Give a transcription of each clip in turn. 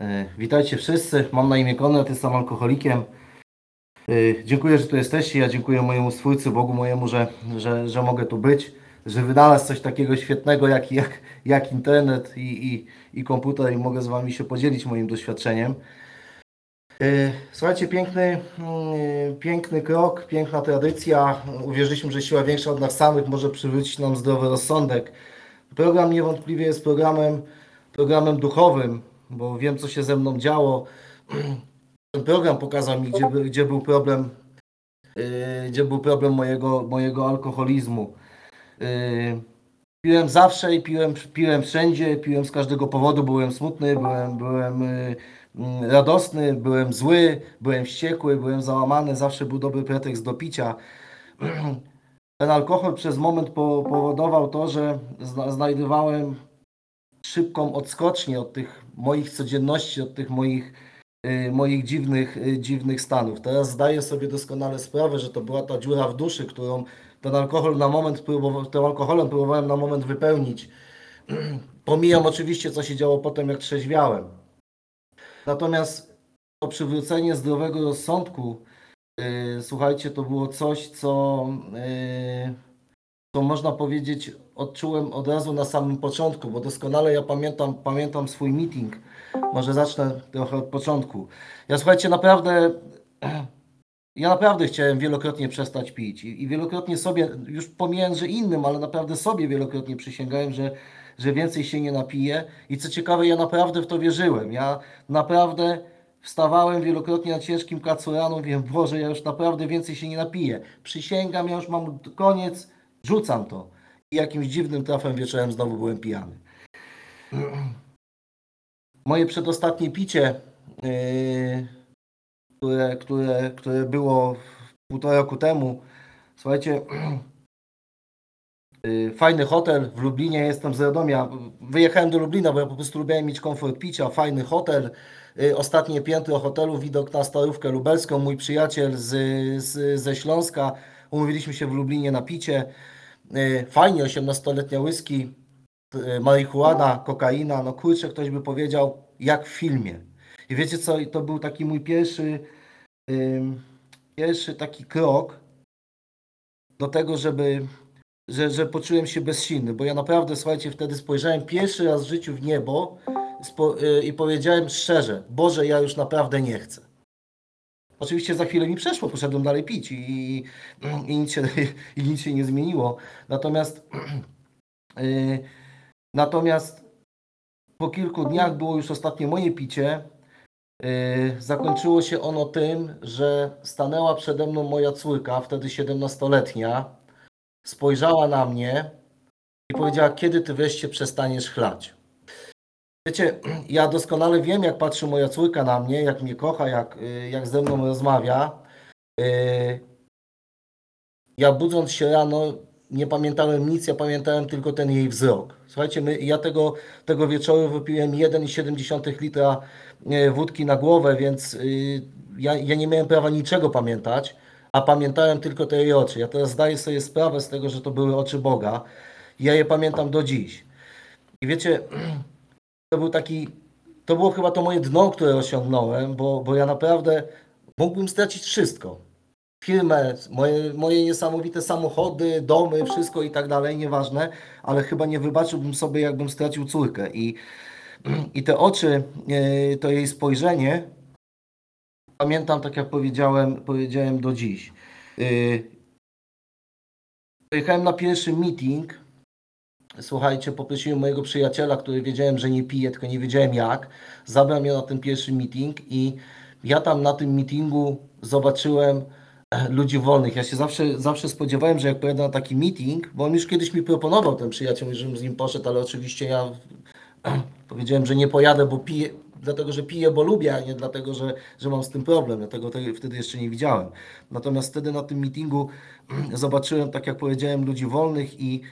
E, Witajcie wszyscy. Mam na imię Konrad, jestem alkoholikiem. E, Dziękuję, że tu jesteście. Ja dziękuję mojemu Stwórcy, Bogu mojemu, że, że, że mogę tu być, że wynalazł coś takiego świetnego jak, jak, jak internet i, i, i komputer i mogę z Wami się podzielić moim doświadczeniem. E, Słuchajcie, piękny, mm, piękny krok, piękna tradycja. Uwierzyliśmy, że siła większa od nas samych może przywrócić nam zdrowy rozsądek. Program niewątpliwie jest programem, programem duchowym, bo wiem, co się ze mną działo. Ten program pokazał mi, gdzie, gdzie był problem, yy, gdzie był problem mojego, mojego alkoholizmu. Yy, piłem zawsze i piłem, piłem wszędzie, piłem z każdego powodu, byłem smutny, byłem, byłem yy, mm, radosny, byłem zły, byłem wściekły, byłem załamany, zawsze był dobry pretekst do picia. Ten alkohol przez moment po, powodował to, że zna, znajdowałem szybką odskocznię od tych moich codzienności, od tych moich, y, moich dziwnych, y, dziwnych stanów. Teraz zdaję sobie doskonale sprawę, że to była ta dziura w duszy, którą ten alkohol na moment próbował, tym alkoholem próbowałem na moment wypełnić. Pomijam oczywiście, co się działo potem, jak trzeźwiałem. Natomiast to przywrócenie zdrowego rozsądku, słuchajcie, to było coś, co, y, co można powiedzieć, odczułem od razu na samym początku, bo doskonale ja pamiętam, pamiętam swój meeting. Może zacznę trochę od początku. Ja słuchajcie, naprawdę, ja naprawdę chciałem wielokrotnie przestać pić i, i wielokrotnie sobie, już pomijając, że innym, ale naprawdę sobie wielokrotnie przysięgałem, że, że więcej się nie napiję. I co ciekawe, ja naprawdę w to wierzyłem. Ja naprawdę wstawałem wielokrotnie na ciężkim kacu rano, wiem, Boże, ja już naprawdę więcej się nie napiję. Przysięgam, ja już mam koniec, rzucam to. I jakimś dziwnym trafem wieczorem znowu byłem pijany. Moje przedostatnie picie, yy, które, które, które było półtora roku temu, słuchajcie, yy, fajny hotel w Lublinie, jestem z Radomia, wyjechałem do Lublina, bo ja po prostu lubiłem mieć komfort picia, fajny hotel, ostatnie piętro hotelu, widok na Starówkę Lubelską, mój przyjaciel z, z, ze Śląska, umówiliśmy się w Lublinie na picie, Yy, fajnie, 18-letnia whisky, yy, marihuana, kokaina, no kurczę, ktoś by powiedział, jak w filmie. I wiecie co, to był taki mój pierwszy, pierwszy taki krok do tego, żeby, że, że poczułem się bezsilny, bo ja naprawdę, słuchajcie, wtedy spojrzałem pierwszy raz w życiu w niebo i powiedziałem szczerze, Boże, ja już naprawdę nie chcę. Oczywiście za chwilę mi przeszło, poszedłem dalej pić i, i, i, nic, się, i nic się nie zmieniło. Natomiast, yy, natomiast po kilku dniach było już ostatnie moje picie. Yy, zakończyło się ono tym, że stanęła przede mną moja córka, wtedy 17-letnia, spojrzała na mnie i powiedziała, kiedy ty wreszcie przestaniesz chlać. Wiecie, ja doskonale wiem, jak patrzy moja córka na mnie, jak mnie kocha, jak, y, jak ze mną rozmawia. Y, Ja budząc się rano, nie pamiętałem nic, ja pamiętałem tylko ten jej wzrok. Słuchajcie, my, ja tego, tego wieczoru wypiłem 1,7 litra y, wódki na głowę, więc ja, ja nie miałem prawa niczego pamiętać, a pamiętałem tylko te jej oczy. Ja teraz zdaję sobie sprawę z tego, że to były oczy Boga. Ja je pamiętam do dziś. I wiecie, to był taki, to było chyba to moje dno, które osiągnąłem, bo, bo ja naprawdę mógłbym stracić wszystko. Firmę, moje, moje niesamowite samochody, domy, wszystko i tak dalej, nieważne, ale chyba nie wybaczyłbym sobie, jakbym stracił córkę. I, i te oczy, yy, to jej spojrzenie, pamiętam, tak jak powiedziałem, powiedziałem do dziś. Yy, Pojechałem na pierwszy meeting, Słuchajcie, poprosiłem mojego przyjaciela, który wiedziałem, że nie pije, tylko nie wiedziałem jak. Zabrał mnie na ten pierwszy meeting i ja tam na tym meetingu zobaczyłem e, ludzi wolnych. Ja się zawsze, zawsze spodziewałem, że jak pojadę na taki meeting, bo on już kiedyś mi proponował ten przyjaciel, żebym z nim poszedł, ale oczywiście ja powiedziałem, że nie pojadę, bo piję, dlatego że piję, bo lubię, a nie dlatego, że, że mam z tym problem. Dlatego tego wtedy jeszcze nie widziałem. Natomiast wtedy na tym meetingu zobaczyłem, tak jak powiedziałem, ludzi wolnych i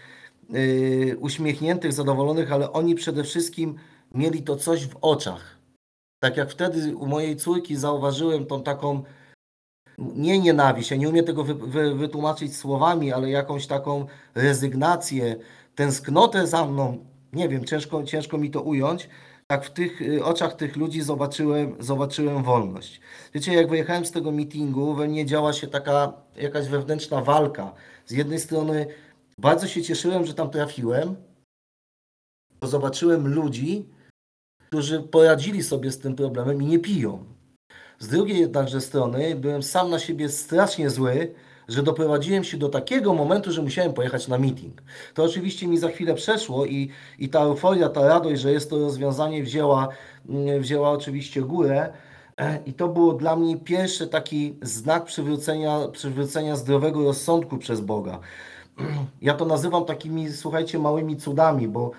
uśmiechniętych, zadowolonych, ale oni przede wszystkim mieli to coś w oczach. Tak jak wtedy u mojej córki zauważyłem tą taką nie nienawiść, ja nie umiem tego wy, wy, wytłumaczyć słowami, ale jakąś taką rezygnację, tęsknotę za mną, nie wiem, ciężko, ciężko mi to ująć, tak w tych y, oczach tych ludzi zobaczyłem, zobaczyłem wolność. Wiecie, jak wyjechałem z tego meetingu, we mnie działa się taka jakaś wewnętrzna walka. Z jednej strony bardzo się cieszyłem, że tam trafiłem, zobaczyłem ludzi, którzy poradzili sobie z tym problemem i nie piją. Z drugiej jednakże strony byłem sam na siebie strasznie zły, że doprowadziłem się do takiego momentu, że musiałem pojechać na meeting. To oczywiście mi za chwilę przeszło i, i ta euforia, ta radość, że jest to rozwiązanie wzięła, mm, wzięła oczywiście górę. E, I to było dla mnie pierwszy taki znak przywrócenia, przywrócenia zdrowego rozsądku przez Boga. Ja to nazywam takimi, słuchajcie, małymi cudami, bo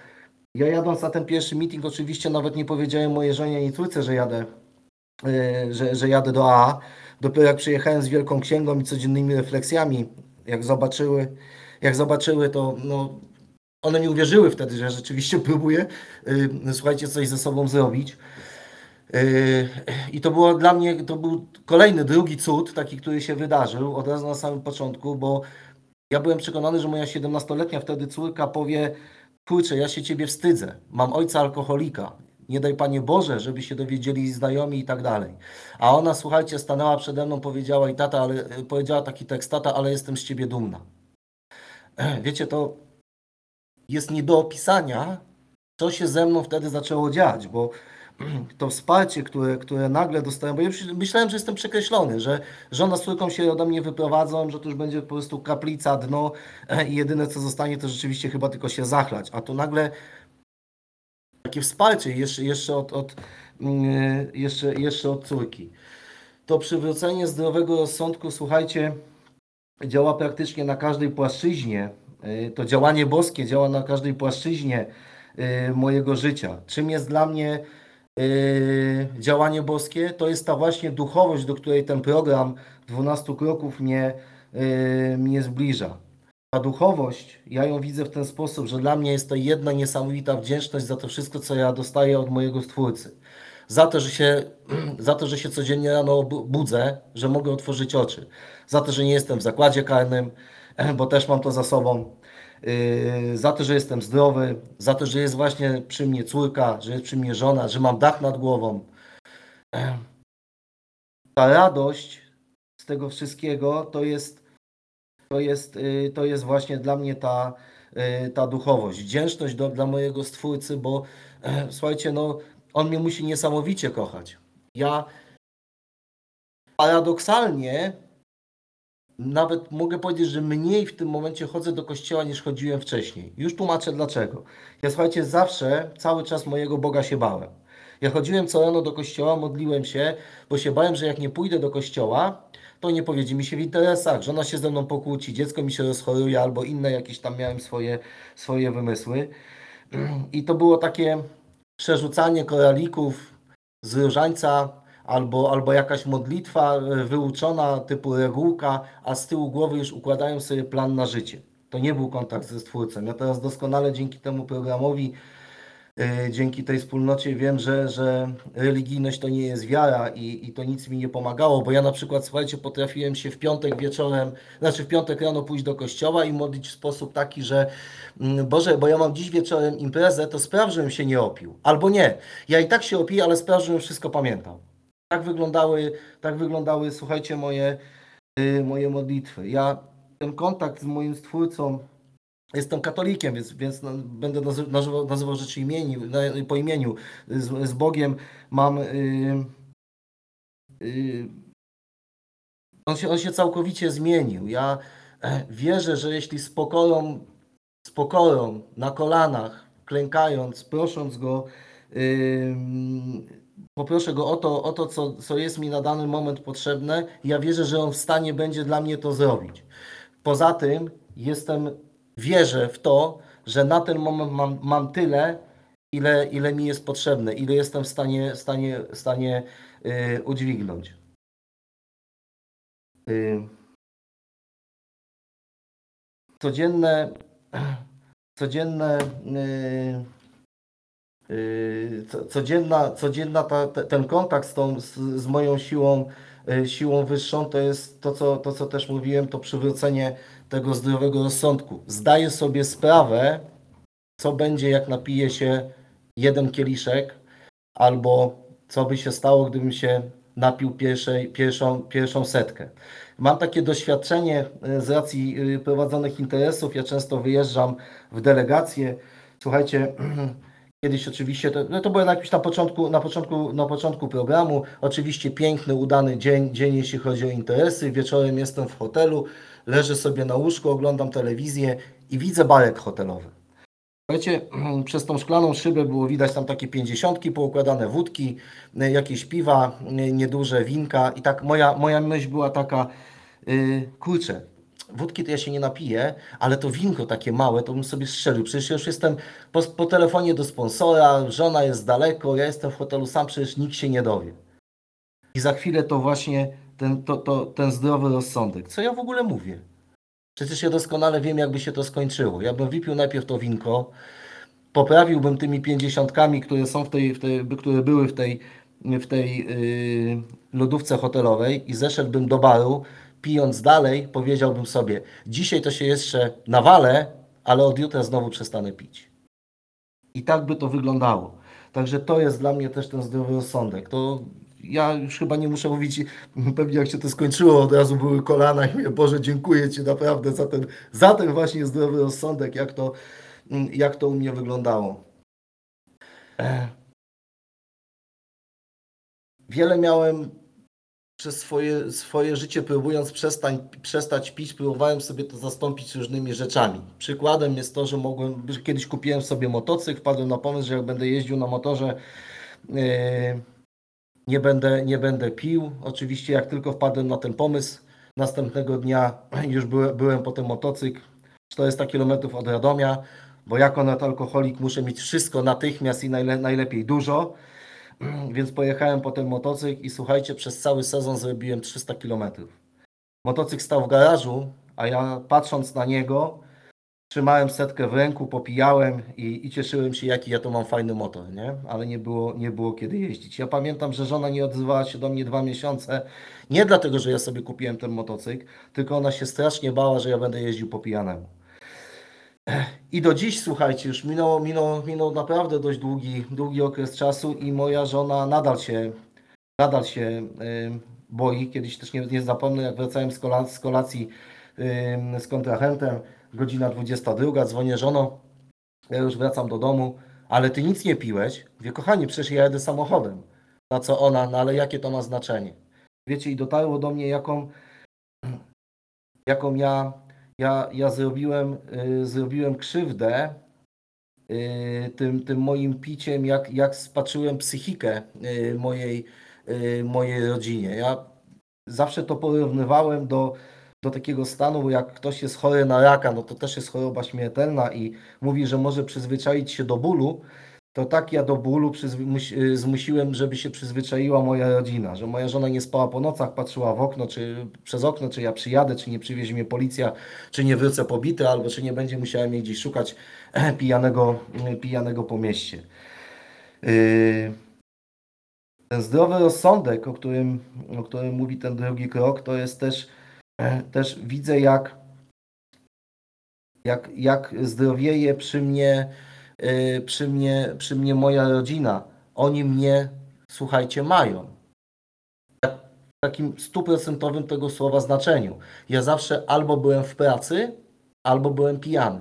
ja jadąc na ten pierwszy meeting, oczywiście nawet nie powiedziałem mojej żonie ani córce, że jadę, yy, że, że jadę do AA. Dopiero jak przyjechałem z Wielką Księgą i codziennymi refleksjami, jak zobaczyły, jak zobaczyły to no, one mi uwierzyły wtedy, że rzeczywiście próbuję, yy, słuchajcie, coś ze sobą zrobić. Yy, I to było dla mnie, to był kolejny, drugi cud, taki, który się wydarzył od razu na samym początku, bo ja byłem przekonany, że moja 17-letnia wtedy córka powie, kurczę, ja się ciebie wstydzę, mam ojca alkoholika, nie daj Panie Boże, żeby się dowiedzieli znajomi i tak dalej. A ona, słuchajcie, stanęła przede mną, powiedziała i tata, ale powiedziała taki tekst, tata, ale jestem z ciebie dumna. Wiecie, to jest nie do opisania, co się ze mną wtedy zaczęło dziać, bo to wsparcie, które, które nagle dostałem, bo ja myślałem, że jestem przekreślony, że żona z córką się ode mnie wyprowadzą, że to już będzie po prostu kaplica, dno i jedyne co zostanie to rzeczywiście chyba tylko się zachlać, a tu nagle takie wsparcie jeszcze, jeszcze, od, od, mm, jeszcze, jeszcze od córki. To przywrócenie zdrowego rozsądku, słuchajcie, działa praktycznie na każdej płaszczyźnie. Y, to działanie boskie działa na każdej płaszczyźnie mojego życia. Czym jest dla mnie działanie boskie? To jest ta właśnie duchowość, do której ten program 12 kroków mnie, mnie zbliża. Ta duchowość, ja ją widzę w ten sposób, że dla mnie jest to jedna niesamowita wdzięczność za to wszystko, co ja dostaję od mojego Stwórcy. Za to, że się, za to, że się codziennie rano budzę, że mogę otworzyć oczy. Za to, że nie jestem w zakładzie karnym, bo też mam to za sobą. Yy, za to, że jestem zdrowy, za to, że jest właśnie przy mnie córka, że jest przy mnie żona, że mam dach nad głową. Ta radość z tego wszystkiego to jest to jest, y, to jest właśnie dla mnie ta, y, ta duchowość. Wdzięczność do, dla mojego Stwórcy, bo e, słuchajcie, no, On mnie musi niesamowicie kochać. Ja paradoksalnie nawet mogę powiedzieć, że mniej w tym momencie chodzę do kościoła niż chodziłem wcześniej. Już tłumaczę dlaczego. Ja słuchajcie, zawsze cały czas mojego Boga się bałem. Ja chodziłem co rano do kościoła, modliłem się, bo się bałem, że jak nie pójdę do kościoła, to nie powiedzie mi się w interesach, żona się ze mną pokłóci, dziecko mi się rozchoruje albo inne jakieś tam miałem swoje, swoje wymysły. I to było takie przerzucanie koralików z różańca albo, albo jakaś modlitwa e, wyuczona typu regułka, a z tyłu głowy już układają sobie plan na życie. To nie był kontakt ze Stwórcą. Ja teraz doskonale dzięki temu programowi E, dzięki tej wspólnocie wiem, że, że religijność to nie jest wiara i, i to nic mi nie pomagało, bo ja na przykład, słuchajcie, potrafiłem się w piątek wieczorem, znaczy w piątek rano pójść do kościoła i modlić w sposób taki, że mm, Boże, bo ja mam dziś wieczorem imprezę, to sprawdź, żebym się nie opił. Albo nie, ja i tak się opiję, ale sprawdź, żebym wszystko pamiętał. Tak wyglądały, tak wyglądały, słuchajcie, moje, y, moje modlitwy. Ja ten kontakt z moim Stwórcą Jestem katolikiem, więc, więc no, będę nazywał, nazywał rzeczy imieniu, po imieniu. Z, z Bogiem mam. Yy, yy, on, się, on się całkowicie zmienił. Ja e, wierzę, że jeśli z pokorą, z pokorą na kolanach, klękając, prosząc go, poproszę go o to, o to co, co jest mi na dany moment potrzebne, ja wierzę, że on w stanie będzie dla mnie to zrobić. Poza tym jestem wierzę w to, że na ten moment mam, mam tyle, ile, ile mi jest potrzebne, ile jestem w stanie, stanie, stanie yy, udźwignąć. Yy. Codzienne, codzienne yy, codzienna, codzienna ta, ten kontakt z, tą, z, z moją siłą, yy, siłą wyższą to jest to co, to, co też mówiłem, to przywrócenie tego zdrowego rozsądku. Zdaję sobie sprawę, co będzie, jak napije się jeden kieliszek, albo co by się stało, gdybym się napił pierwszej, pierwszą, pierwszą setkę. Mam takie doświadczenie e, z racji prowadzonych interesów. Ja często wyjeżdżam w delegacje. Słuchajcie, kiedyś oczywiście, to, no to było na początku, na, początku, na początku programu. Oczywiście piękny, udany dzień, dzień, jeśli chodzi o interesy. Wieczorem jestem w hotelu, leżę sobie na łóżku, oglądam telewizję i widzę barek hotelowy. Słuchajcie, przez tą szklaną szybę było widać tam takie pięćdziesiątki poukładane wódki, y, jakieś piwa, y, nieduże winka i tak moja, moja myśl była taka, yy, kurczę, wódki to ja się nie napiję, ale to winko takie małe, to bym sobie strzelił. Przecież ja już jestem po, po telefonie do sponsora, żona jest daleko, ja jestem w hotelu sam, przecież nikt się nie dowie. I za chwilę to właśnie ten, to, to, ten zdrowy rozsądek. Co ja w ogóle mówię? Przecież ja doskonale wiem, jakby się to skończyło. Ja bym wypił najpierw to winko, poprawiłbym tymi pięćdziesiątkami, które są w tej, w tej które były w tej, w tej yy, lodówce hotelowej i zeszedłbym do baru, pijąc dalej, powiedziałbym sobie, dzisiaj to się jeszcze nawalę, ale od jutra znowu przestanę pić. I tak by to wyglądało. Także to jest dla mnie też ten zdrowy rozsądek. To ja już chyba nie muszę mówić, pewnie jak się to skończyło, od razu były kolana i mówię, Boże, dziękuję Ci naprawdę za ten, za ten właśnie zdrowy rozsądek, jak to, jak to u mnie wyglądało. Wiele miałem przez swoje, swoje życie, próbując przestań, przestać pić, próbowałem sobie to zastąpić różnymi rzeczami. Przykładem jest to, że mogłem, że kiedyś kupiłem sobie motocykl, wpadłem na pomysł, że jak będę jeździł na motorze, yy, nie będę, nie będę pił. Oczywiście jak tylko wpadłem na ten pomysł, następnego dnia już byłem, byłem po ten motocykl 400 km od Radomia, bo jako alkoholik muszę mieć wszystko natychmiast i najle, najlepiej dużo, więc pojechałem po ten motocykl i słuchajcie, przez cały sezon zrobiłem 300 km. Motocykl stał w garażu, a ja patrząc na niego, trzymałem setkę w ręku, popijałem i, i cieszyłem się, jaki ja to mam fajny motor, nie? Ale nie było, nie było kiedy jeździć. Ja pamiętam, że żona nie odzywała się do mnie dwa miesiące, nie dlatego, że ja sobie kupiłem ten motocykl, tylko ona się strasznie bała, że ja będę jeździł po pijanemu. I do dziś, słuchajcie, już minął, minął, minął naprawdę dość długi, długi okres czasu i moja żona nadal się, nadal się y, boi. Kiedyś też nie, nie zapomnę, jak wracałem z kolacji, z, kolacji y, z kontrahentem, godzina 22, dzwonię żono, ja już wracam do domu, ale ty nic nie piłeś? Wie, kochanie, przecież ja jedę samochodem. Na co ona, no ale jakie to ma znaczenie? Wiecie, i dotarło do mnie, jaką, jaką ja, ja, ja zrobiłem, y, zrobiłem krzywdę y, tym, tym moim piciem, jak, jak spaczyłem psychikę y, mojej, y, mojej rodzinie. Ja zawsze to porównywałem do, do takiego stanu, bo jak ktoś jest chory na raka, no to też jest choroba śmiertelna i mówi, że może przyzwyczaić się do bólu, to tak ja do bólu przyzwy- zmusiłem, żeby się przyzwyczaiła moja rodzina, że moja żona nie spała po nocach, patrzyła w okno, czy przez okno, czy ja przyjadę, czy nie przywiezie mnie policja, czy nie wrócę pobity, albo czy nie będzie musiała mnie gdzieś szukać pijanego, pijanego po mieście. Yy, Ten zdrowy rozsądek, o którym, o którym mówi ten drugi krok, to jest też, też widzę, jak, jak, jak zdrowieje przy mnie, przy, mnie, przy mnie moja rodzina. Oni mnie, słuchajcie, mają. Tak- W takim stuprocentowym tego słowa znaczeniu. Ja zawsze albo byłem w pracy, albo byłem pijany.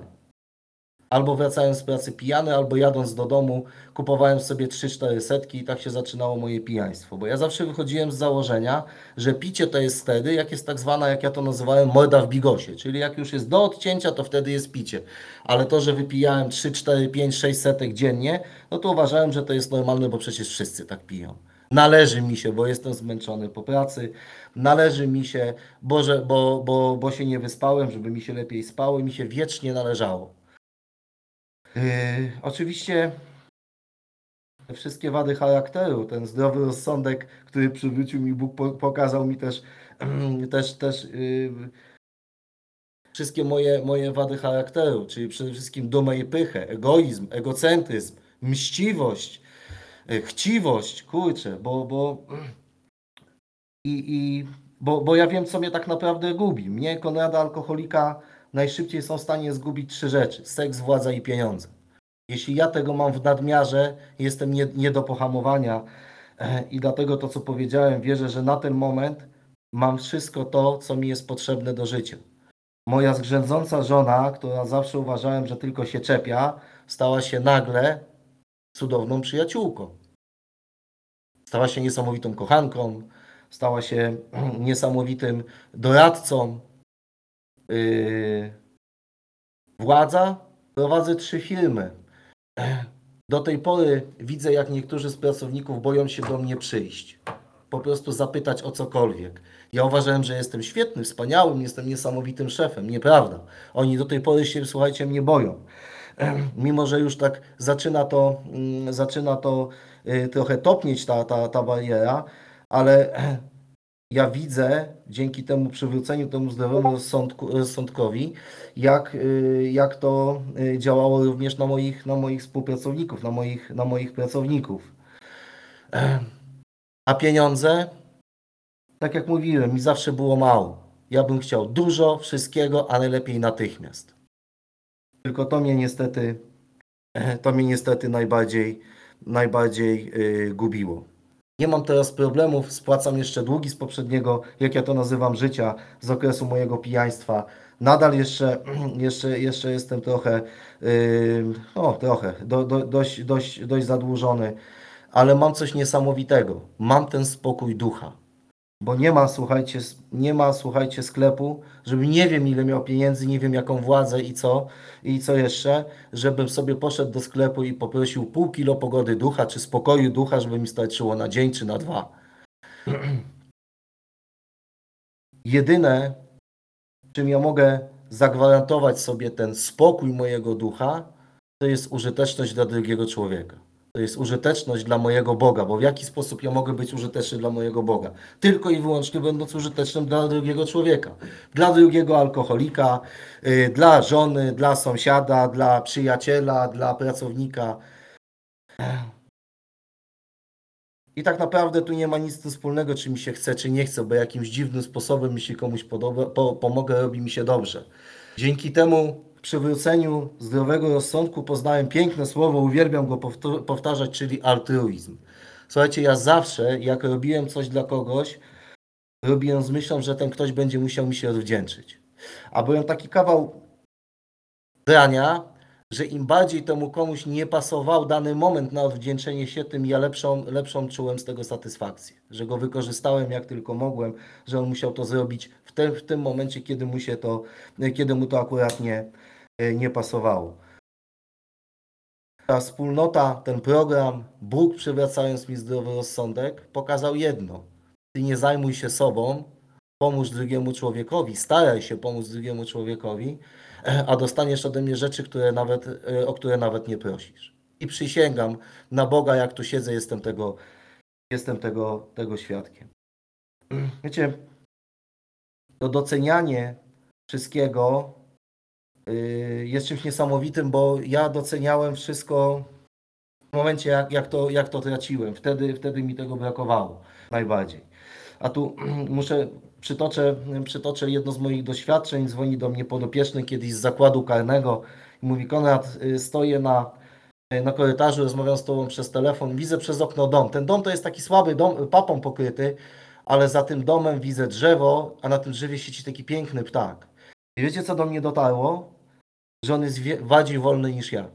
Albo wracając z pracy pijany, albo jadąc do domu, kupowałem sobie 3-4 setki i tak się zaczynało moje pijaństwo. Bo ja zawsze wychodziłem z założenia, że picie to jest wtedy, jak jest tak zwana, jak ja to nazywałem, morda w bigosie. Czyli jak już jest do odcięcia, to wtedy jest picie. Ale to, że wypijałem 3, 4, 5, 6 setek dziennie, no to uważałem, że to jest normalne, bo przecież wszyscy tak piją. Należy mi się, bo jestem zmęczony po pracy. Należy mi się, bo, że, bo, bo, bo się nie wyspałem, żeby mi się lepiej spało i mi się wiecznie należało. Yy, oczywiście wszystkie wady charakteru, ten zdrowy rozsądek, który przywrócił mi Bóg, po, pokazał mi też, też, też yy, wszystkie moje, moje wady charakteru, czyli przede wszystkim dumę i pychę, egoizm, egocentryzm, mściwość, yy, chciwość, kurczę, bo, bo, bo, bo ja wiem, co mnie tak naprawdę gubi. Mnie, Konrada Alkoholika, najszybciej są w stanie zgubić trzy rzeczy: seks, władza i pieniądze. Jeśli ja tego mam w nadmiarze, jestem nie, nie do pohamowania E, i dlatego to, co powiedziałem, wierzę, że na ten moment mam wszystko to, co mi jest potrzebne do życia. Moja zgrzędząca żona, która zawsze uważałem, że tylko się czepia, stała się nagle cudowną przyjaciółką. Stała się niesamowitą kochanką, stała się niesamowitym doradcą. Yy, władza? Prowadzę trzy firmy. Do tej pory widzę, jak niektórzy z pracowników boją się do mnie przyjść. Po prostu zapytać o cokolwiek. Ja uważałem, że jestem świetny, wspaniałym, jestem niesamowitym szefem. Nieprawda. Oni do tej pory się, słuchajcie, mnie boją. Mimo, że już tak zaczyna to, mm, zaczyna to y, trochę topnieć ta, ta, ta bariera, ale ja widzę dzięki temu przywróceniu, temu zdrowemu rozsądkowi, jak, y, jak to y, działało również na moich, na moich współpracowników, na moich, na moich pracowników. A pieniądze? Tak jak mówiłem, mi zawsze było mało. Ja bym chciał dużo, wszystkiego, ale lepiej natychmiast. Tylko to mnie niestety, to mnie niestety najbardziej, najbardziej yy, gubiło. Nie mam teraz problemów, spłacam jeszcze długi z poprzedniego, jak ja to nazywam, życia, z okresu mojego pijaństwa. Nadal jeszcze, jeszcze, jeszcze jestem trochę, yy, o trochę, do, do, dość, dość, dość zadłużony, ale mam coś niesamowitego. Mam ten spokój ducha. Bo nie ma, słuchajcie, nie ma, słuchajcie, sklepu, żebym nie wiem ile miał pieniędzy, nie wiem jaką władzę i co, i co jeszcze, żebym sobie poszedł do sklepu i poprosił pół kilo pogody ducha, czy spokoju ducha, żeby mi starczyło na dzień, czy na dwa. Jedyne, czym ja mogę zagwarantować sobie ten spokój mojego ducha, to jest użyteczność dla drugiego człowieka to jest użyteczność dla mojego Boga, bo w jaki sposób ja mogę być użyteczny dla mojego Boga? Tylko i wyłącznie będąc użytecznym dla drugiego człowieka, dla drugiego alkoholika, yy, dla żony, dla sąsiada, dla przyjaciela, dla pracownika. I tak naprawdę tu nie ma nic wspólnego, czy mi się chce, czy nie chce, bo jakimś dziwnym sposobem, jeśli komuś podoba, po, pomogę, robi mi się dobrze. Dzięki temu przywróceniu zdrowego rozsądku poznałem piękne słowo, uwielbiam go powtarzać, czyli altruizm. Słuchajcie, ja zawsze, jak robiłem coś dla kogoś, robiłem z myślą, że ten ktoś będzie musiał mi się odwdzięczyć. A byłem taki kawał drania, że im bardziej temu komuś nie pasował dany moment na odwdzięczenie się, tym ja lepszą, lepszą czułem z tego satysfakcję. Że go wykorzystałem jak tylko mogłem, że on musiał to zrobić w, te, w tym momencie, kiedy mu, się to, kiedy mu to akurat nie, nie pasowało. Ta wspólnota, ten program, Bóg przywracając mi zdrowy rozsądek, pokazał jedno. Ty nie zajmuj się sobą, pomóż drugiemu człowiekowi, staraj się pomóc drugiemu człowiekowi, a dostaniesz ode mnie rzeczy, które nawet, o które nawet nie prosisz. I przysięgam na Boga, jak tu siedzę, jestem tego, jestem tego, tego świadkiem. Wiecie, to docenianie wszystkiego jest czymś niesamowitym, bo ja doceniałem wszystko w momencie, jak, jak, to, jak to traciłem. Wtedy, wtedy mi tego brakowało najbardziej. A tu muszę przytoczę, przytoczę jedno z moich doświadczeń. Dzwoni do mnie podopieczny kiedyś z zakładu karnego i mówi: Konrad, y, stoję na, na korytarzu, rozmawiam z tobą przez telefon, widzę przez okno dom. Ten dom to jest taki słaby dom, papą pokryty, ale za tym domem widzę drzewo, a na tym drzewie siedzi taki piękny ptak. I wiecie, co do mnie dotarło? Że on jest bardziej wolny niż ja.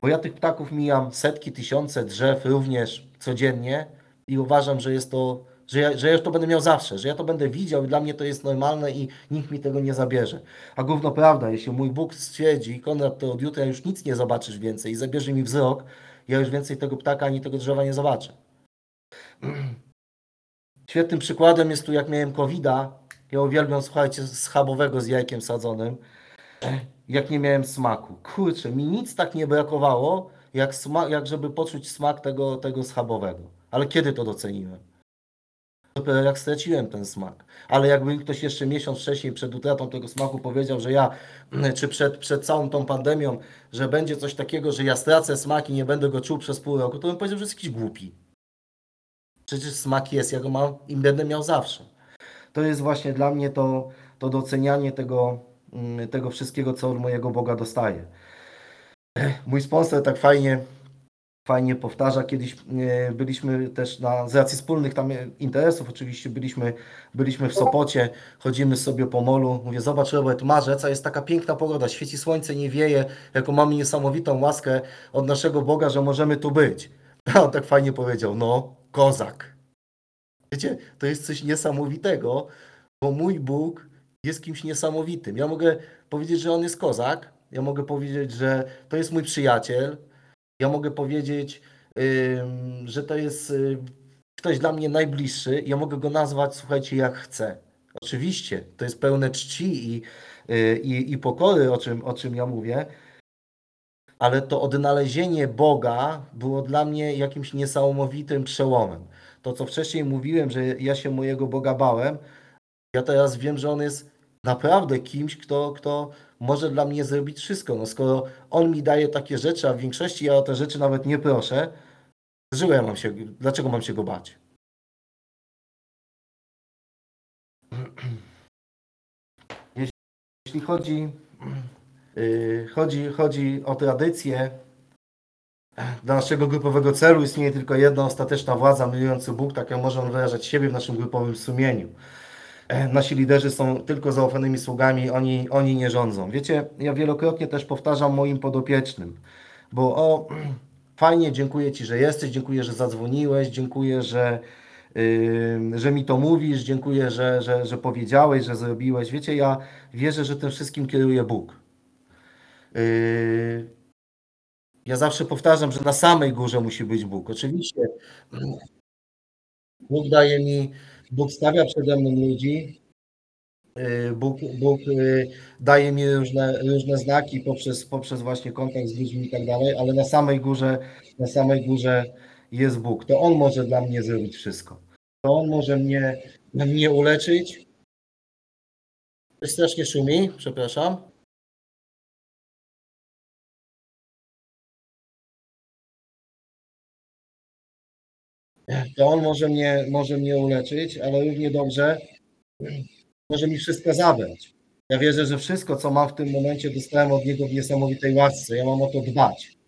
Bo ja tych ptaków mijam setki, tysiące drzew również codziennie i uważam, że jest to że ja, że ja to będę miał zawsze, że ja to będę widział i dla mnie to jest normalne i nikt mi tego nie zabierze. A gówno prawda, jeśli mój Bóg stwierdzi, Konrad, to od jutra już nic nie zobaczysz więcej i zabierze mi wzrok, ja już więcej tego ptaka ani tego drzewa nie zobaczę. Świetnym przykładem jest tu, jak miałem covid -a. Ja uwielbiam, słuchajcie, schabowego z jajkiem sadzonym. Jak nie miałem smaku. Kurczę, mi nic tak nie brakowało, jak, jak żeby poczuć smak tego, tego schabowego. Ale kiedy to doceniłem? dopiero jak straciłem ten smak. Ale jakby ktoś jeszcze miesiąc wcześniej przed utratą tego smaku powiedział, że ja, czy przed, przed całą tą pandemią, że będzie coś takiego, że ja stracę smak i nie będę go czuł przez pół roku, to bym powiedział, że jest jakiś głupi. Przecież smak jest, ja go mam i będę miał zawsze. To jest właśnie dla mnie to, to docenianie tego, tego wszystkiego, co od mojego Boga dostaję. Mój sponsor tak fajnie, fajnie powtarza. Kiedyś e, byliśmy też na, z racji wspólnych tam e, interesów, oczywiście byliśmy, byliśmy w Sopocie, chodzimy sobie po molu. Mówię, zobacz Robert, marzec, a jest taka piękna pogoda, świeci słońce, nie wieje, jaką mamy niesamowitą łaskę od naszego Boga, że możemy tu być. A on tak fajnie powiedział, no, kozak. Wiecie, to jest coś niesamowitego, bo mój Bóg jest kimś niesamowitym. Ja mogę powiedzieć, że on jest kozak, ja mogę powiedzieć, że to jest mój przyjaciel, ja mogę powiedzieć, ym, że to jest y, ktoś dla mnie najbliższy, ja mogę go nazwać, słuchajcie, jak chcę. Oczywiście, to jest pełne czci i, y, i, i pokory, o czym, o czym ja mówię, ale to odnalezienie Boga było dla mnie jakimś niesamowitym przełomem. To, co wcześniej mówiłem, że ja się mojego Boga bałem, ja teraz wiem, że On jest naprawdę kimś, kto, kto może dla mnie zrobić wszystko. No skoro On mi daje takie rzeczy, a w większości ja o te rzeczy nawet nie proszę, dlaczego ja mam się, dlaczego mam się Go bać? Jeśli chodzi, yy, chodzi, chodzi o tradycję, dla naszego grupowego celu istnieje tylko jedna ostateczna władza, milujący Bóg, tak jak może On wyrażać siebie w naszym grupowym sumieniu. E, Nasi liderzy są tylko zaufanymi sługami, oni, oni nie rządzą. Wiecie, ja wielokrotnie też powtarzam moim podopiecznym, bo o, fajnie, dziękuję Ci, że jesteś, dziękuję, że zadzwoniłeś, dziękuję, że, yy, że mi to mówisz, dziękuję, że, że, że powiedziałeś, że zrobiłeś. Wiecie, ja wierzę, że tym wszystkim kieruje Bóg. Yy, ja zawsze powtarzam, że na samej górze musi być Bóg. Oczywiście Bóg daje mi, Bóg stawia przede mną ludzi, yy, Bóg, Bóg yy, daje mi różne, różne znaki poprzez, poprzez właśnie kontakt z ludźmi i tak dalej, ale na samej górze, na samej górze jest Bóg. To On może dla mnie zrobić wszystko. To On może mnie, mnie uleczyć. Strasznie szumi, przepraszam. To On może mnie, może mnie uleczyć, ale równie dobrze może mi wszystko zabrać. Ja wierzę, że wszystko, co mam w tym momencie, dostałem od Niego w niesamowitej łasce. Ja mam o to dbać.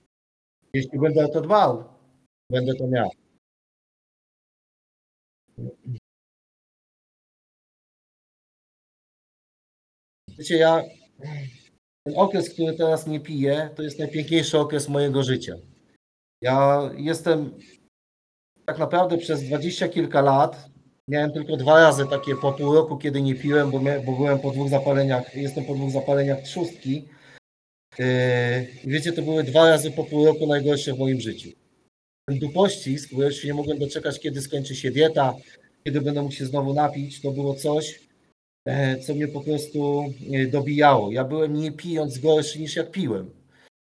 Jeśli będę o to dbał, będę to miał. Wiecie, ja ten okres, który teraz nie piję, to jest najpiękniejszy okres mojego życia. Ja jestem tak naprawdę przez dwadzieścia kilka lat miałem tylko dwa razy takie po pół roku, kiedy nie piłem, bo, mia- bo byłem po dwóch zapaleniach, jestem po dwóch zapaleniach trzustki. Yy, wiecie, to były dwa razy po pół roku najgorsze w moim życiu. Ten dupościsk, bo się nie mogłem doczekać, kiedy skończy się dieta, kiedy będę mógł się znowu napić, to było coś, e, co mnie po prostu e, dobijało. Ja byłem nie pijąc gorszy niż jak piłem.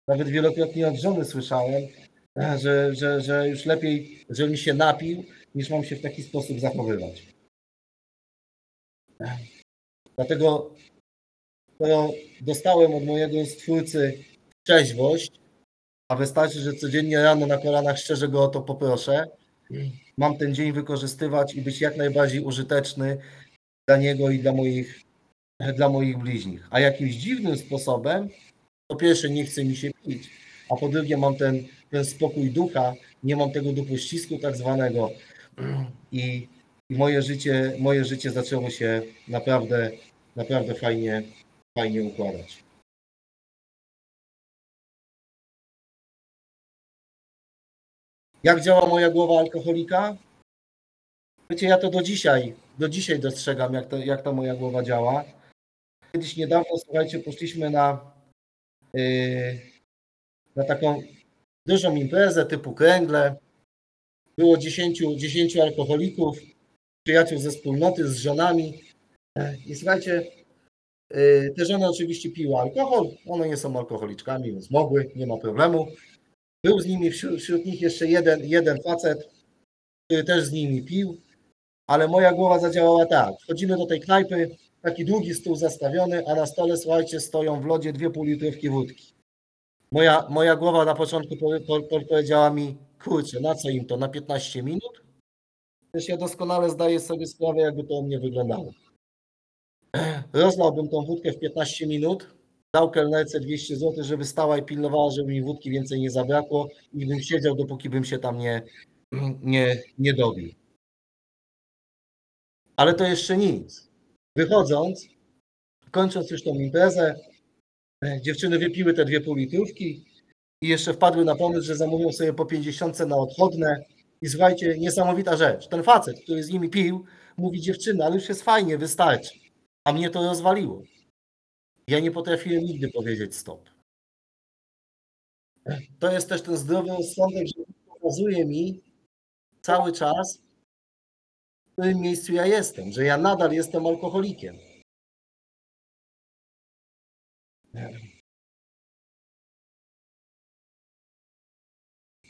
Nawet wielokrotnie od żony słyszałem, że, że, że już lepiej, żebym się napił, niż mam się w taki sposób zachowywać. Dlatego skoro dostałem od mojego stwórcy trzeźwość, a wystarczy, że codziennie rano na kolanach szczerze go o to poproszę, mam ten dzień wykorzystywać i być jak najbardziej użyteczny dla niego i dla moich, dla moich bliźnich. A jakimś dziwnym sposobem, po pierwsze nie chce mi się pić, a po drugie mam ten, ten spokój ducha, nie mam tego dupościsku tak zwanego i, i moje życie, moje życie zaczęło się naprawdę, naprawdę fajnie, fajnie układać. Jak działa moja głowa alkoholika? Wiecie, ja to do dzisiaj, do dzisiaj dostrzegam, jak, to, jak ta moja głowa działa. Kiedyś niedawno, słuchajcie, poszliśmy na, yy, na taką dużą imprezę typu kręgle. Było 10, 10 alkoholików, przyjaciół ze wspólnoty, z żonami. I słuchajcie, yy, te żony oczywiście piły alkohol, one nie są alkoholiczkami, więc mogły, nie ma problemu. Był z nimi wśród, wśród nich jeszcze jeden, jeden facet, który też z nimi pił, ale moja głowa zadziałała tak. Wchodzimy do tej knajpy, taki długi stół zastawiony, a na stole, słuchajcie, stoją w lodzie dwie półlitrówki wódki. Moja, moja głowa na początku powie- po, po, powiedziała mi, kurczę, na co im to, na 15 minut? Przecież ja doskonale zdaję sobie sprawę, jakby to u mnie wyglądało. Rozlałbym tą wódkę w 15 minut, dał kelnerce 200 zł, żeby stała i pilnowała, żeby mi wódki więcej nie zabrakło i bym siedział, dopóki bym się tam nie, nie, nie dobił. Ale to jeszcze nic. Wychodząc, kończąc już tą imprezę, dziewczyny wypiły te dwie półlitrówki i jeszcze wpadły na pomysł, że zamówią sobie po 50 na odchodne. I słuchajcie, niesamowita rzecz. Ten facet, który z nimi pił, mówi dziewczyny, ale już jest fajnie, wystarczy. A mnie to rozwaliło. Ja nie potrafiłem nigdy powiedzieć stop. To jest też ten zdrowy rozsądek, że pokazuje mi cały czas, w którym miejscu ja jestem, że ja nadal jestem alkoholikiem.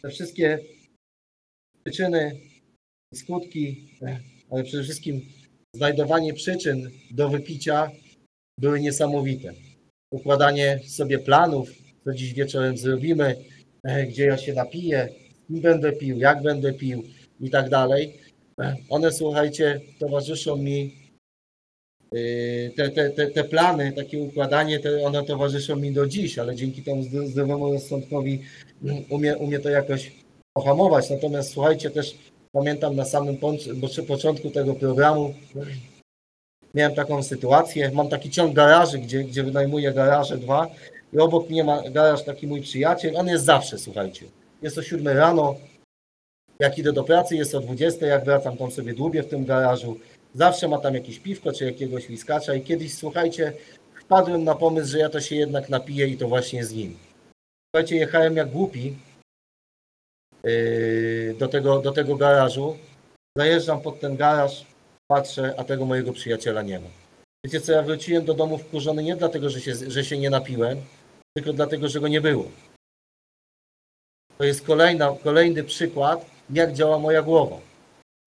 Te wszystkie przyczyny, skutki, ale przede wszystkim znajdowanie przyczyn do wypicia były niesamowite. Układanie sobie planów, co dziś wieczorem zrobimy, e, gdzie ja się napiję, kim będę pił, jak będę pił i tak dalej. E, One, słuchajcie, towarzyszą mi, te, te, te, te plany, takie układanie, te, one towarzyszą mi do dziś, ale dzięki temu zdro- zdrowemu rozsądkowi mm, umie, umie to jakoś pohamować. Natomiast słuchajcie, też pamiętam na samym początku tego programu, miałem taką sytuację, mam taki ciąg garaży, gdzie, gdzie wynajmuję garaże dwa i obok mnie ma garaż taki mój przyjaciel, on jest zawsze, słuchajcie, jest o 7 rano, jak idę do pracy, jest o 20, jak wracam, tam sobie dłubię w tym garażu, zawsze ma tam jakieś piwko czy jakiegoś whiskacza i kiedyś, słuchajcie, wpadłem na pomysł, że ja to się jednak napiję i to właśnie z nim. Słuchajcie, jechałem jak głupi yy, do tego, do tego garażu, zajeżdżam pod ten garaż, patrzę, a tego mojego przyjaciela nie ma. Wiecie co, ja wróciłem do domu wkurzony nie dlatego, że się, że się nie napiłem, tylko dlatego, że go nie było. To jest kolejna, kolejny przykład, jak działa moja głowa.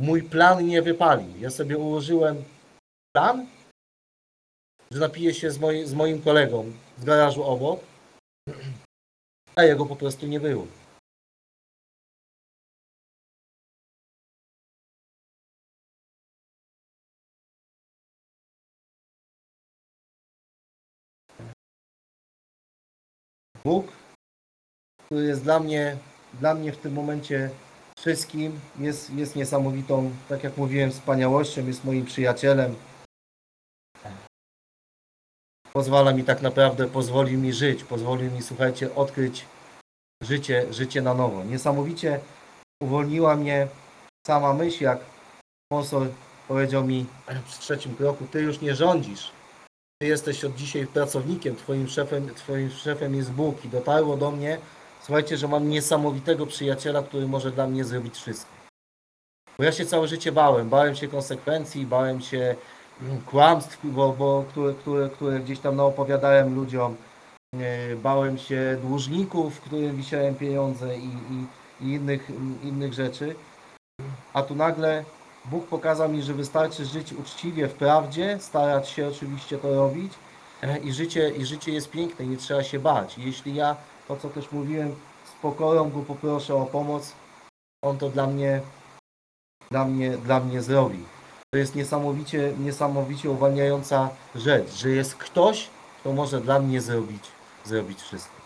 Mój plan nie wypalił. Ja sobie ułożyłem plan, że napiję się z, z moim kolegą z garażu obok, a jego po prostu nie było. Bóg, który jest dla mnie, dla mnie w tym momencie wszystkim, jest, jest niesamowitą, tak jak mówiłem, wspaniałością, jest moim przyjacielem. Pozwala mi tak naprawdę, pozwoli mi żyć, pozwoli mi, słuchajcie, odkryć życie, życie na nowo. Niesamowicie uwolniła mnie sama myśl, jak sponsor powiedział mi przy trzecim kroku, ty już nie rządzisz, ty jesteś od dzisiaj pracownikiem, twoim szefem, twoim szefem jest Bóg i dotarło do mnie, słuchajcie, że mam niesamowitego przyjaciela, który może dla mnie zrobić wszystko. Bo ja się całe życie bałem, bałem się konsekwencji, bałem się mm, kłamstw, bo, bo, które, które, które gdzieś tam naopowiadałem ludziom, E, bałem się dłużników, którym wisiałem pieniądze i, i, i innych, innych rzeczy. A tu nagle Bóg pokazał mi, że wystarczy żyć uczciwie w prawdzie, starać się oczywiście to robić e, i życie, i życie jest piękne, nie trzeba się bać. Jeśli ja, to co też mówiłem, z pokorą Go poproszę o pomoc, On to dla mnie, dla mnie, dla mnie zrobi. To jest niesamowicie, niesamowicie uwalniająca rzecz, że jest ktoś, kto może dla mnie zrobić, zrobić wszystko.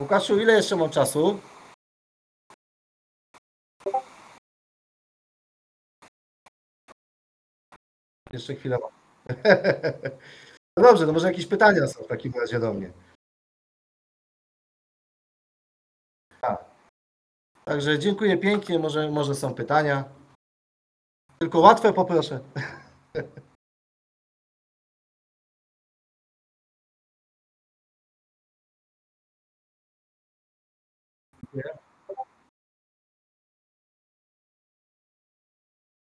Łukaszu, ile jeszcze mam czasu? Jeszcze chwilę. No dobrze, to może jakieś pytania są w takim razie do mnie. Tak. Także dziękuję pięknie, może, może są pytania. Tylko łatwe poproszę.